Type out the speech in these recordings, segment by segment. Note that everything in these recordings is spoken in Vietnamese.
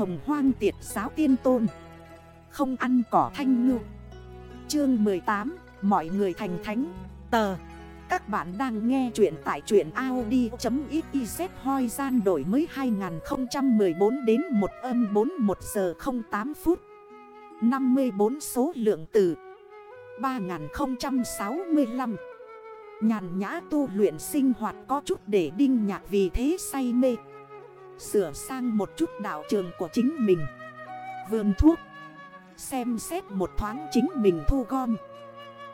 hồng hoang tiệt giáo tiên tôn. Không ăn cỏ thanh ngư. Chương 18 Mọi người thành thánh. Tờ. Các bạn đang nghe chuyện tại chuyện Audi.xyz hoi gian đổi mới 2014 đến 1 âm 41 giờ 08 phút. 54 số lượng từ 3065 Nhàn nhã tu luyện sinh hoạt có chút để đinh nhạc vì thế say mê. Sửa sang một chút đạo trường của chính mình. Vườn thuốc. Xem xét một thoáng chính mình thu gom.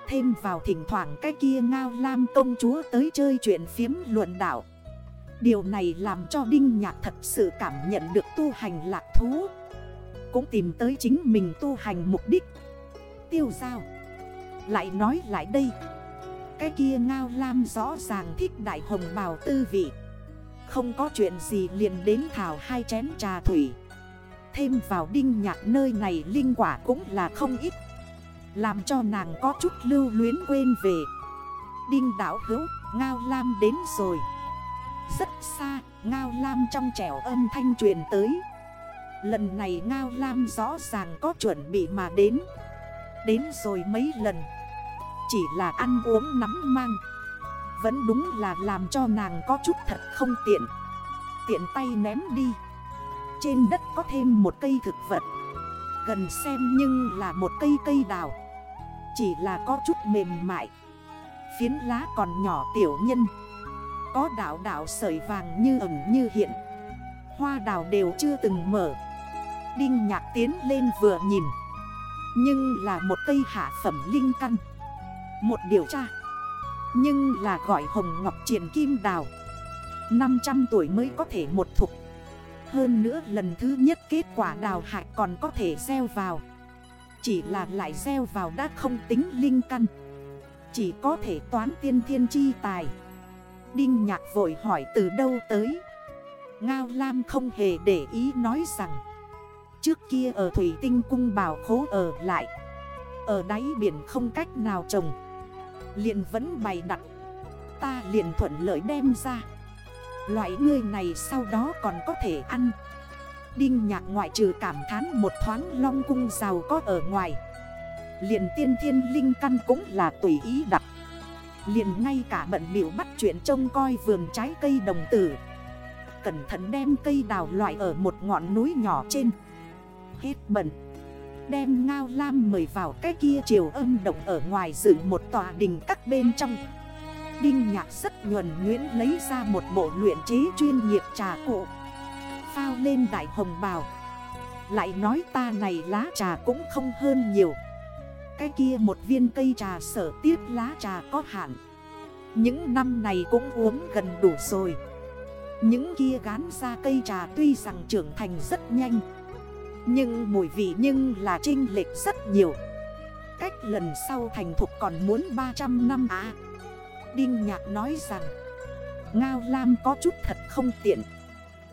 Thêm vào thỉnh thoảng cái kia ngao lam công chúa tới chơi chuyện phiếm luận đạo. Điều này làm cho Đinh Nhạc thật sự cảm nhận được tu hành lạc thú. Cũng tìm tới chính mình tu hành mục đích. Tiêu giao. Lại nói lại đây. Cái kia ngao lam rõ ràng thích đại hồng bào tư vị. Không có chuyện gì liền đến thảo hai chén trà thủy. Thêm vào đinh nhạc nơi này linh quả cũng là không ít. Làm cho nàng có chút lưu luyến quên về. Đinh đảo hữu, ngao lam đến rồi. Rất xa, ngao lam trong trẻo âm thanh truyền tới. Lần này ngao lam rõ ràng có chuẩn bị mà đến. Đến rồi mấy lần. Chỉ là ăn uống nắm mang. Vẫn đúng là làm cho nàng có chút thật không tiện. Tiện tay ném đi. Trên đất có thêm một cây thực vật. Gần xem nhưng là một cây cây đào. Chỉ là có chút mềm mại. Phiến lá còn nhỏ tiểu nhân. Có đảo đảo sợi vàng như ẩn như hiện. Hoa đào đều chưa từng mở. Đinh nhạc tiến lên vừa nhìn. Nhưng là một cây hạ phẩm linh căn. Một điều tra. Nhưng là gọi hồng ngọc triển kim đào. 500 tuổi mới có thể một thục Hơn nữa lần thứ nhất kết quả đào hạch còn có thể gieo vào. Chỉ là lại gieo vào đã không tính linh căn. Chỉ có thể toán tiên thiên chi tài. Đinh nhạc vội hỏi từ đâu tới. Ngao Lam không hề để ý nói rằng, Trước kia ở Thủy Tinh Cung bảo khố ở lại. Ở đáy biển không cách nào trồng liền vẫn bày đặt. Ta liền thuận lợi đem ra. Loại ngươi này sau đó còn có thể ăn. Đinh nhạc ngoại trừ cảm thán một thoáng long cung giàu có ở ngoài. Liền tiên thiên linh căn cũng là tùy ý đặt. Liền ngay cả bận biểu bắt chuyện trông coi vườn trái cây đồng tử. Cẩn thận đem cây đào loại ở một ngọn núi nhỏ trên. Hết bẩn Đem ngao lam mời vào cái kia chiều âm động ở ngoài dựng một tòa đình các bên trong. Đinh nhạc rất nhuần nguyễn lấy ra một bộ luyện chế chuyên nghiệp trà cụ. Phao lên đại hồng bào. Lại nói ta này lá trà cũng không hơn nhiều. Cái kia một viên cây trà sở tiếp lá trà có hạn. Những năm này cũng uống gần đủ rồi. Những kia gán ra cây trà tuy rằng trưởng thành rất nhanh nhưng mùi vị nhưng là trinh lệch rất nhiều. Cách lần sau thành thục còn muốn 300 năm à. Đinh Nhạc nói rằng, Ngao Lam có chút thật không tiện.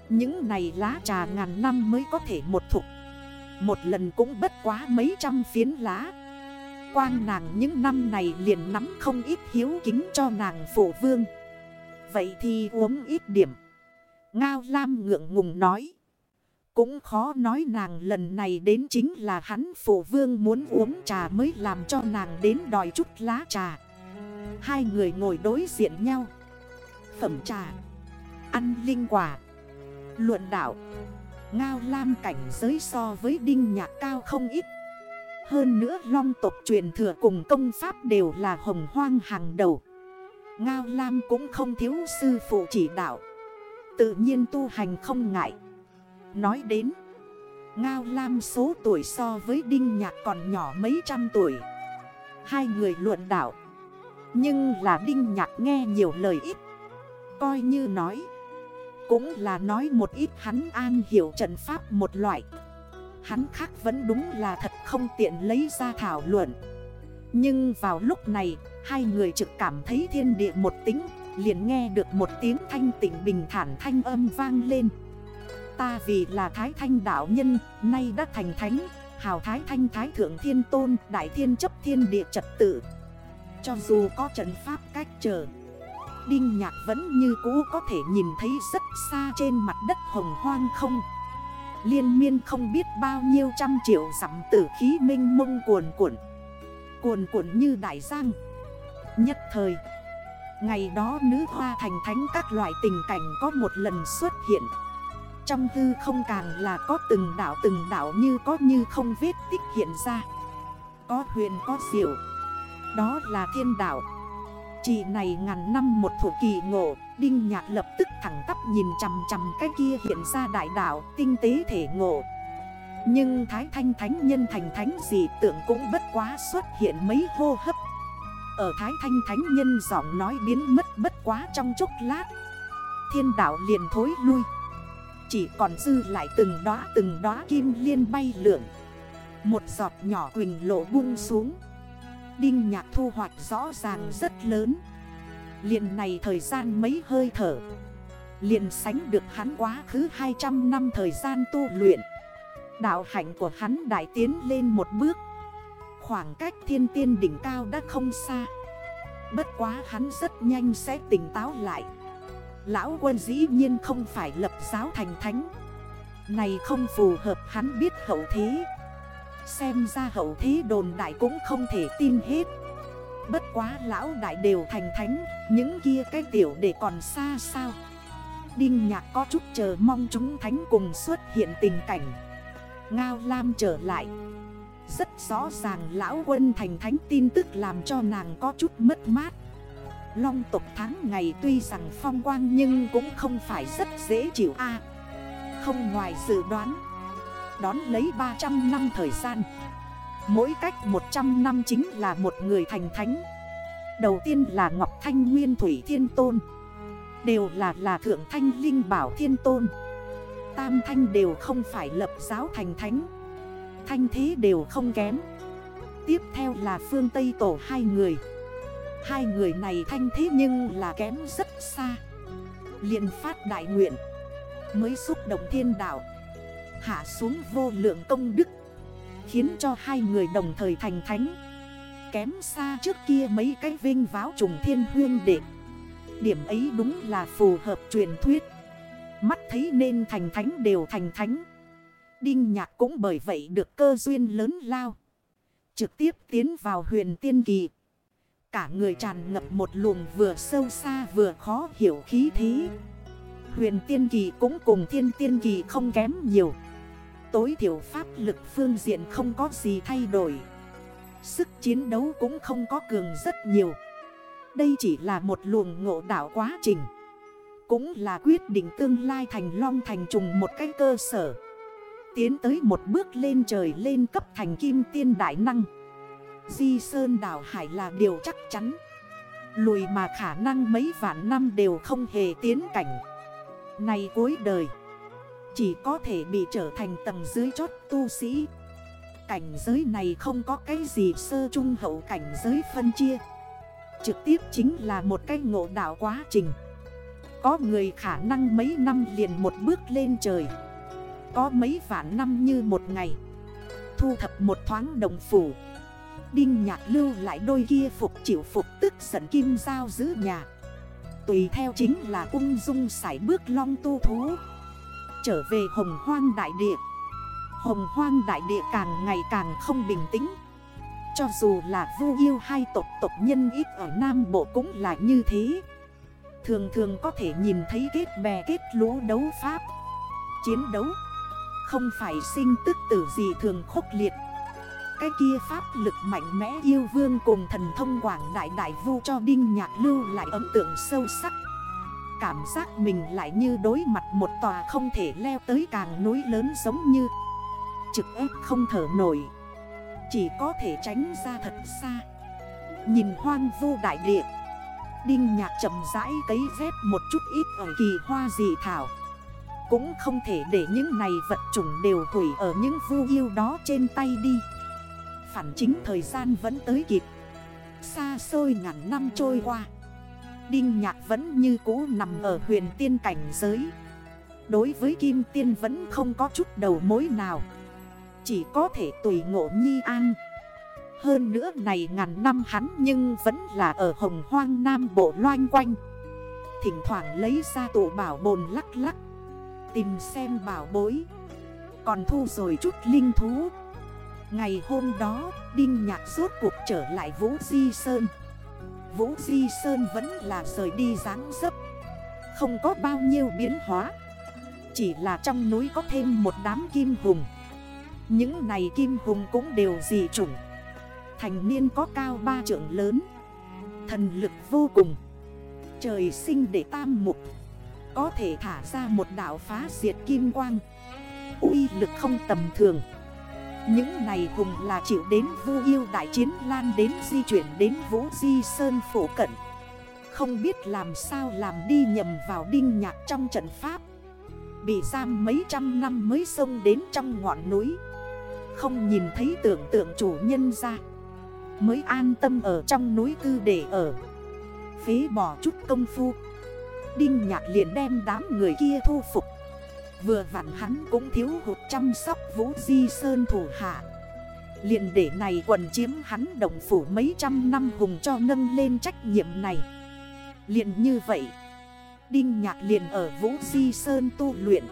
Những này lá trà ngàn năm mới có thể một thục. Một lần cũng bất quá mấy trăm phiến lá. Quang nàng những năm này liền nắm không ít hiếu kính cho nàng phổ vương. Vậy thì uống ít điểm. Ngao Lam ngượng ngùng nói. Cũng khó nói nàng lần này đến chính là hắn phổ vương muốn uống trà mới làm cho nàng đến đòi chút lá trà. Hai người ngồi đối diện nhau. Phẩm trà. Ăn linh quả. Luận đạo. Ngao lam cảnh giới so với đinh nhạc cao không ít. Hơn nữa long tộc truyền thừa cùng công pháp đều là hồng hoang hàng đầu. Ngao lam cũng không thiếu sư phụ chỉ đạo. Tự nhiên tu hành không ngại. Nói đến, Ngao lam số tuổi so với đinh nhạc còn nhỏ mấy trăm tuổi. Hai người luận đạo, nhưng là Đinh Nhạc nghe nhiều lời ít, Coi như nói, Cũng là nói một ít hắn an hiểu trận pháp một loại. Hắn khác vẫn đúng là thật không tiện lấy ra thảo luận. Nhưng vào lúc này, Hai người trực cảm thấy thiên địa một tính, Liền nghe được một tiếng thanh tịnh bình thản thanh âm vang lên. Ta vì là Thái Thanh đạo nhân, Nay đã thành thánh. Hào Thái Thanh Thái Thượng Thiên Tôn, Đại Thiên chấp thiên địa trật tự. Cho dù có trận pháp cách trở, Đinh nhạc vẫn như cũ có thể nhìn thấy rất xa trên mặt đất hồng hoang không. Liên miên không biết bao nhiêu trăm triệu dặm tử khí minh mông cuồn cuộn Cuồn cuộn như đại giang. Nhất thời, Ngày đó nữ hoa thành thánh các loại tình cảnh có một lần xuất hiện. Trong hư không càng là có từng đảo từng đảo như có như không vết tích hiện ra. Có huyền có diệu. Đó là thiên đảo. Chị này ngàn năm một thủ kỳ ngộ, Đinh nhạc lập tức thẳng tắp nhìn chằm chằm cái kia hiện ra đại đảo, tinh tế thể ngộ. Nhưng Thái Thanh Thánh Nhân thành thánh gì tưởng cũng bất quá xuất hiện mấy hô hấp. Ở Thái Thanh Thánh Nhân giọng nói biến mất bất quá trong chốc lát. Thiên đảo liền thối lui. Chỉ còn dư lại từng đóa từng đóa kim liên bay lượn. Một giọt nhỏ quỳnh lộ buông xuống. Đinh nhạc thu hoạch rõ ràng rất lớn. Liền này thời gian mấy hơi thở. Liền sánh được hắn quá khứ 200 năm thời gian tu luyện. Đạo hạnh của hắn đại tiến lên một bước. Khoảng cách thiên tiên đỉnh cao đã không xa. Bất quá hắn rất nhanh sẽ tỉnh táo lại. Lão quân dĩ nhiên không phải lập giáo thành thánh. Này không phù hợp hắn biết hậu thế. Xem ra hậu thế đồn đại cũng không thể tin hết. Bất quá lão đại đều thành thánh, Những kia cái tiểu để còn xa sao? Đinh nhạc có chút chờ mong chúng thánh cùng xuất hiện tình cảnh. Ngao Lam trở lại. Rất rõ ràng lão quân thành thánh tin tức làm cho nàng có chút mất mát. Long tục tháng ngày tuy rằng phong quang nhưng cũng không phải rất dễ chịu a. Không ngoài dự đoán, Đón lấy 300 năm thời gian. Mỗi cách 100 năm chính là một người thành thánh. Đầu tiên là Ngọc Thanh Nguyên Thủy Thiên Tôn, Đều là là Thượng Thanh Linh Bảo Thiên Tôn. Tam Thanh đều không phải lập giáo thành thánh, Thanh thế đều không kém. Tiếp theo là phương Tây Tổ hai người. Hai người này thanh thế nhưng là kém rất xa. Liền phát đại nguyện, Mới xúc động thiên đạo, Hạ xuống vô lượng công đức, Khiến cho hai người đồng thời thành thánh. Kém xa trước kia mấy cái vinh váo trùng thiên huyên đệ. Điểm ấy đúng là phù hợp truyền thuyết. Mắt thấy nên thành thánh đều thành thánh. Đinh nhạc cũng bởi vậy được cơ duyên lớn lao. Trực tiếp tiến vào huyền tiên kỳ. Cả người tràn ngập một luồng vừa sâu xa vừa khó hiểu khí thế. Huyền tiên kỳ cũng cùng thiên tiên kỳ không kém nhiều. Tối thiểu pháp lực phương diện không có gì thay đổi. Sức chiến đấu cũng không có cường rất nhiều. Đây chỉ là một luồng ngộ đảo quá trình. Cũng là quyết định tương lai thành long thành trùng một cái cơ sở. Tiến tới một bước lên trời lên cấp thành kim tiên đại năng. Di Sơn đảo Hải là điều chắc chắn. Lùi mà khả năng mấy vạn năm đều không hề tiến cảnh. Này cuối đời, chỉ có thể bị trở thành tầng dưới chót tu sĩ. Cảnh giới này không có cái gì sơ trung hậu cảnh giới phân chia. Trực tiếp chính là một cái ngộ đạo quá trình. Có người khả năng mấy năm liền một bước lên trời. Có mấy vạn năm như một ngày. Thu thập một thoáng đồng phủ. Đinh nhạc lưu lại đôi kia phục chịu phục tức giận kim giao giữ nhà. Tùy theo chính là ung dung sải bước long tu thú. Trở về hồng hoang đại địa. Hồng hoang đại địa càng ngày càng không bình tĩnh. Cho dù là vu yêu hai tộc tộc nhân ít ở Nam Bộ cũng là như thế. Thường thường có thể nhìn thấy kết bè kết lũ đấu pháp. Chiến đấu Không phải sinh tức tử gì thường khốc liệt. Cái kia pháp lực mạnh mẽ yêu vương cùng thần thông quảng đại đại vu cho Đinh Nhạc Lưu lại ấn tượng sâu sắc. Cảm giác mình lại như đối mặt một tòa không thể leo tới càng núi lớn giống như Trực ép không thở nổi. Chỉ có thể tránh ra thật xa. Nhìn hoang vu đại địa. Đinh nhạc chậm rãi cấy dép một chút ít ở kỳ hoa dị thảo. Cũng không thể để những này vật chủng đều hủy ở những vu yêu đó trên tay đi. Phản chính thời gian vẫn tới kịp. Xa xôi ngàn năm trôi qua. Đinh nhạc vẫn như cũ nằm ở huyền tiên cảnh giới. Đối với kim tiên vẫn không có chút đầu mối nào. Chỉ có thể tùy ngộ nhi an. Hơn nữa này ngàn năm hắn nhưng vẫn là ở hồng hoang nam bộ loanh quanh. Thỉnh thoảng lấy ra tụ bảo bồn lắc lắc. Tìm xem bảo bối. Còn thu rồi chút linh thú. Ngày hôm đó, Đinh Nhạc rốt cuộc trở lại Vũ Di Sơn. Vũ Di Sơn vẫn là rời đi dáng dấp. Không có bao nhiêu biến hóa. Chỉ là trong núi có thêm một đám kim hùng. Những này kim hùng cũng đều dị chủng. Thành niên có cao ba trượng lớn. Thần lực vô cùng. Trời sinh để tam mục. Có thể thả ra một đảo phá diệt kim quang. Uy lực không tầm thường. Những này hùng là chịu đến vu yêu đại chiến lan đến di chuyển đến Vũ Di Sơn phổ cận. Không biết làm sao làm đi nhầm vào đinh nhạc trong trận pháp. Bị giam mấy trăm năm mới xông đến trong ngọn núi. Không nhìn thấy tưởng tượng chủ nhân ra. Mới an tâm ở trong núi cư để ở. Phế bỏ chút công phu. Đinh nhạc liền đem đám người kia thu phục. Vừa vặn hắn cũng thiếu hụt chăm sóc Vũ Di Sơn thủ hạ. Liền để này quần chiếm hắn đồng phủ mấy trăm năm hùng cho nâng lên trách nhiệm này. Liền như vậy, Đinh nhạc liền ở Vũ Di Sơn tu luyện,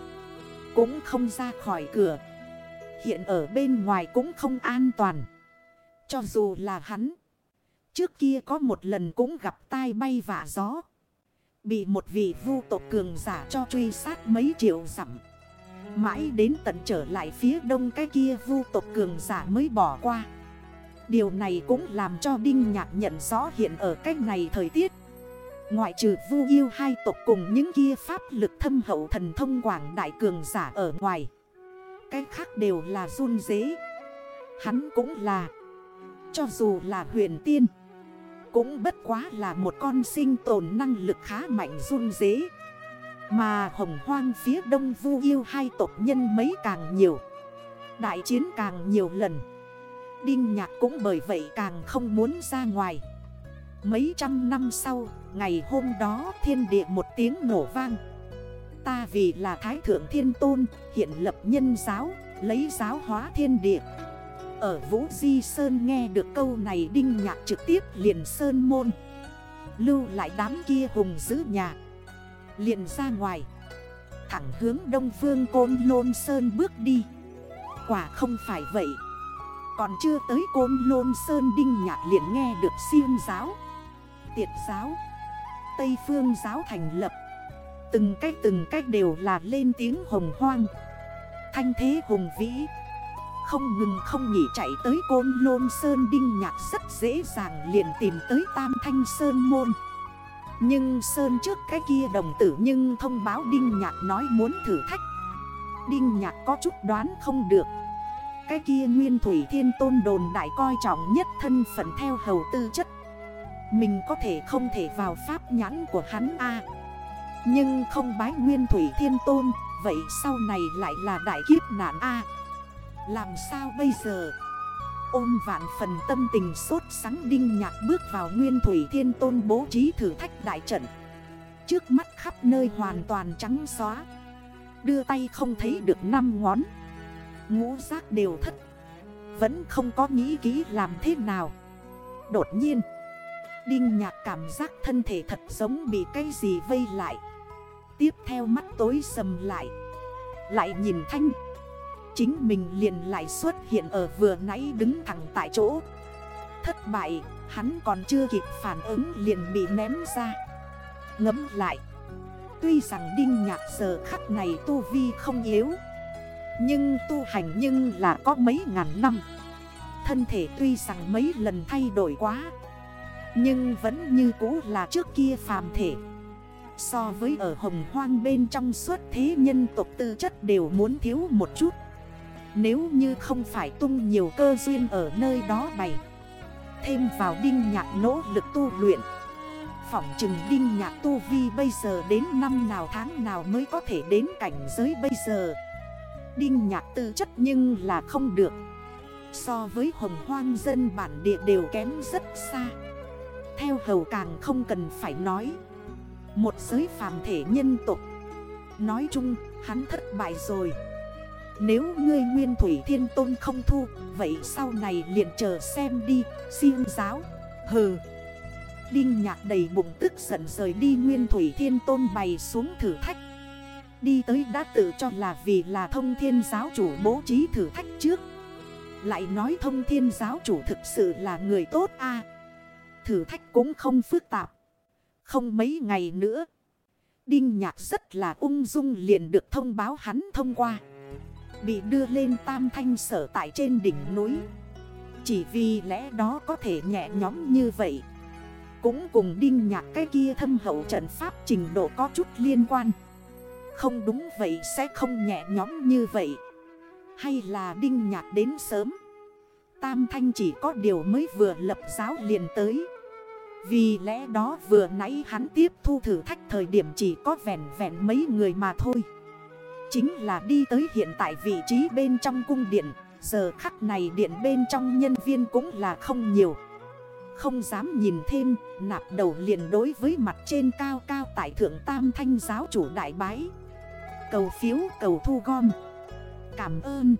Cũng không ra khỏi cửa. Hiện ở bên ngoài cũng không an toàn. Cho dù là hắn, Trước kia có một lần cũng gặp tai bay vả gió. Bị một vị vu tộc cường giả cho truy sát mấy triệu dặm. Mãi đến tận trở lại phía đông cái kia vu tộc cường giả mới bỏ qua. Điều này cũng làm cho Đinh Nhạc nhận rõ hiện ở cách này thời tiết. Ngoại trừ vu yêu hai tộc cùng những kia pháp lực thâm hậu thần thông quảng đại cường giả ở ngoài. Cái khác đều là run dế Hắn cũng là. Cho dù là huyền tiên cũng bất quá là một con sinh tồn năng lực khá mạnh run dế Mà hồng hoang phía đông vu yêu hai tộc nhân mấy càng nhiều Đại chiến càng nhiều lần. Đinh nhạc cũng bởi vậy càng không muốn ra ngoài. Mấy trăm năm sau, ngày hôm đó thiên địa một tiếng nổ vang. Ta vì là Thái Thượng Thiên Tôn, hiện lập nhân giáo, lấy giáo hóa thiên địa ở Vũ Di Sơn nghe được câu này Đinh Nhạc trực tiếp liền Sơn Môn. Lưu lại đám kia hùng giữ nhà. Liền ra ngoài. Thẳng hướng Đông Phương Côn Lôn Sơn bước đi. Quả không phải vậy. Còn chưa tới Côn Lôn Sơn Đinh Nhạc liền nghe được siêng giáo. Tiệt giáo. Tây Phương giáo thành lập. Từng cách từng cách đều là lên tiếng hồng hoang. Thanh thế hùng vĩ không ngừng không nghỉ chạy tới Côn Lôn Sơn Đinh Nhạc rất dễ dàng liền tìm tới Tam Thanh Sơn Môn. Nhưng Sơn trước cái kia đồng tử nhưng thông báo Đinh Nhạc nói muốn thử thách. Đinh Nhạc có chút đoán không được. Cái kia Nguyên Thủy Thiên Tôn đồn đại coi trọng nhất thân phận theo hầu tư chất. Mình có thể không thể vào pháp nhãn của hắn a. Nhưng không bái Nguyên Thủy Thiên Tôn, Vậy sau này lại là đại kiếp nạn a làm sao bây giờ? Ôm vạn phần tâm tình sốt sáng đinh nhạc bước vào nguyên thủy thiên tôn bố trí thử thách đại trận. Trước mắt khắp nơi hoàn toàn trắng xóa. Đưa tay không thấy được 5 ngón. Ngũ giác đều thất. Vẫn không có nghĩ kỹ làm thế nào. Đột nhiên, Đinh nhạc cảm giác thân thể thật giống bị cái gì vây lại. Tiếp theo mắt tối sầm lại. Lại nhìn thanh Chính mình liền lại xuất hiện ở vừa nãy đứng thẳng tại chỗ. Thất bại, hắn còn chưa kịp phản ứng liền bị ném ra. Ngấm lại Tuy rằng Đinh Nhạc giờ khắc này tu vi không yếu Nhưng tu hành nhưng là có mấy ngàn năm. Thân thể tuy rằng mấy lần thay đổi quá Nhưng vẫn như cũ là trước kia phàm thể. So với ở hồng hoang bên trong suốt thế nhân tộc tư chất đều muốn thiếu một chút nếu như không phải tung nhiều cơ duyên ở nơi đó bày, Thêm vào đinh nhạc nỗ lực tu luyện, Phỏng chừng đinh nhạc tu vi bây giờ đến năm nào tháng nào mới có thể đến cảnh giới bây giờ. Đinh nhạc tư chất nhưng là không được. So với hồng hoang dân bản địa đều kém rất xa. Theo hầu càng không cần phải nói, Một giới phàm thể nhân tục Nói chung, hắn thất bại rồi nếu ngươi nguyên thủy thiên tôn không thu, Vậy sau này liền chờ xem đi, Xin giáo. Hừ. Đinh nhạc đầy bụng tức giận rời đi Nguyên thủy thiên tôn bày xuống thử thách. Đi tới đã tự cho là vì là thông thiên giáo chủ bố trí thử thách trước. Lại nói thông thiên giáo chủ thực sự là người tốt a. Thử thách cũng không phức tạp. Không mấy ngày nữa, Đinh nhạc rất là ung dung liền được thông báo hắn thông qua. Bị đưa lên tam thanh sở tại trên đỉnh núi. Chỉ vì lẽ đó có thể nhẹ nhóm như vậy. Cũng cùng đinh nhạc cái kia thâm hậu trận pháp trình độ có chút liên quan. Không đúng vậy sẽ không nhẹ nhóm như vậy. Hay là đinh nhạc đến sớm. Tam thanh chỉ có điều mới vừa lập giáo liền tới. Vì lẽ đó vừa nãy hắn tiếp thu thử thách thời điểm chỉ có vẹn vẹn mấy người mà thôi. Chính là đi tới hiện tại vị trí bên trong cung điện. Giờ khắc này điện bên trong nhân viên cũng là không nhiều. Không dám nhìn thêm, Nạp đầu liền đối với mặt trên cao cao tại thượng tam thanh giáo chủ đại bái. Cầu phiếu, cầu thu gom. Cảm ơn.